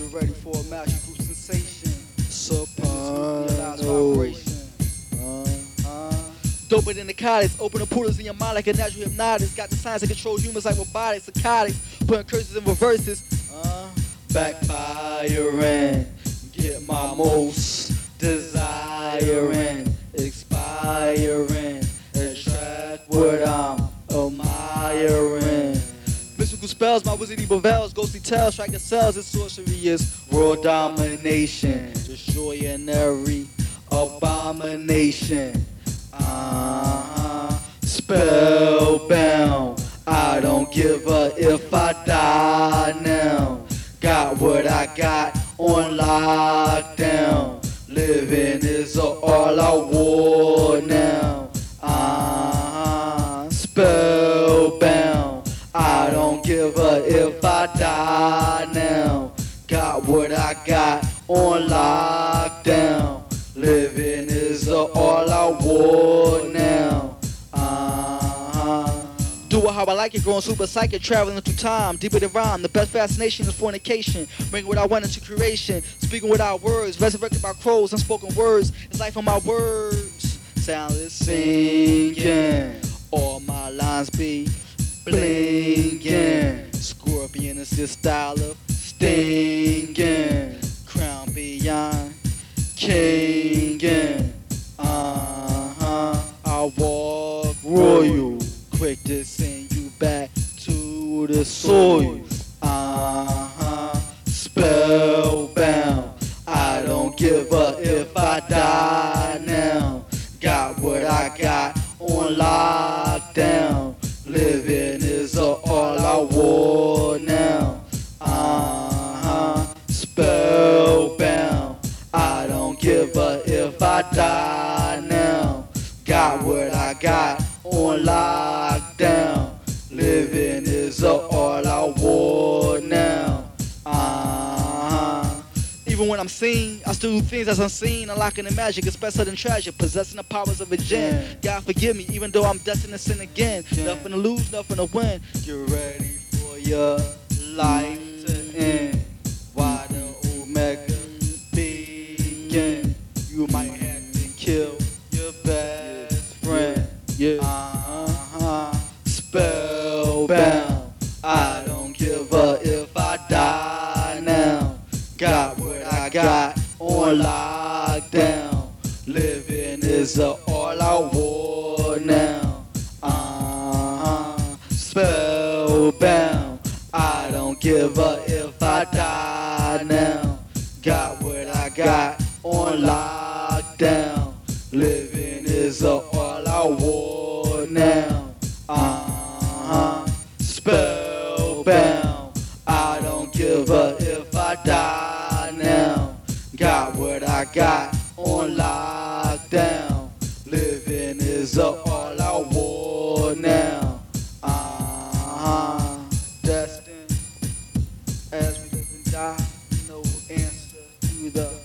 Get ready for a magical sensation. Soprano. vibration. Uh, Uh, Doper than narcotics, open the portals in your mind like a natural hypnotist. Got the science that control humans like robotics, psychotics, putting curses in reverses. Uh, backfiring, get my most desiring, Mystical spells, my wizardy bevels, ghostly tales, strike the cells, and sorcery is world domination, destroying every abomination. Uh-huh. Spellbound. I don't give a if I die now. Got what I got on lockdown. Living is all I want now. Uh-huh. Spellbound. A if I die now. Got what I got on lockdown. Living is all I want now. Uh-huh. Do it how I like it, growing super psychic, traveling through time, deeper than rhyme. The best fascination is fornication, bringing what I want into creation, speaking without words, resurrected by crows, unspoken words. It's life on my words, soundless singing. This style of stinging. Crown beyond kingin'. Uh-huh. I walk royal, quick to send you back to the soil. Uh-huh. Spellbound. I don't give a if I die now. Got what I got on lockdown. If I die now. Got what I got on lockdown. Living is all I want now. Uh-huh. Even when I'm seen, I still do things as unseen. Unlocking the magic is better than treasure. Possessing the powers of a jinn. God forgive me, even though I'm destined to sin again. Nothing to lose, nothing to win. Get ready for your life Spellbound. I don't give a if I die now. Got what I got on lockdown. Living is a all I want now. Uh-huh. Spellbound. I don't give a if I die now. Got what I got on lockdown. Living is a all I want now. Give a if I die now. Got what I got on lockdown. Living is a all I want now. Uh-huh. Destined as we live and die. No answer to the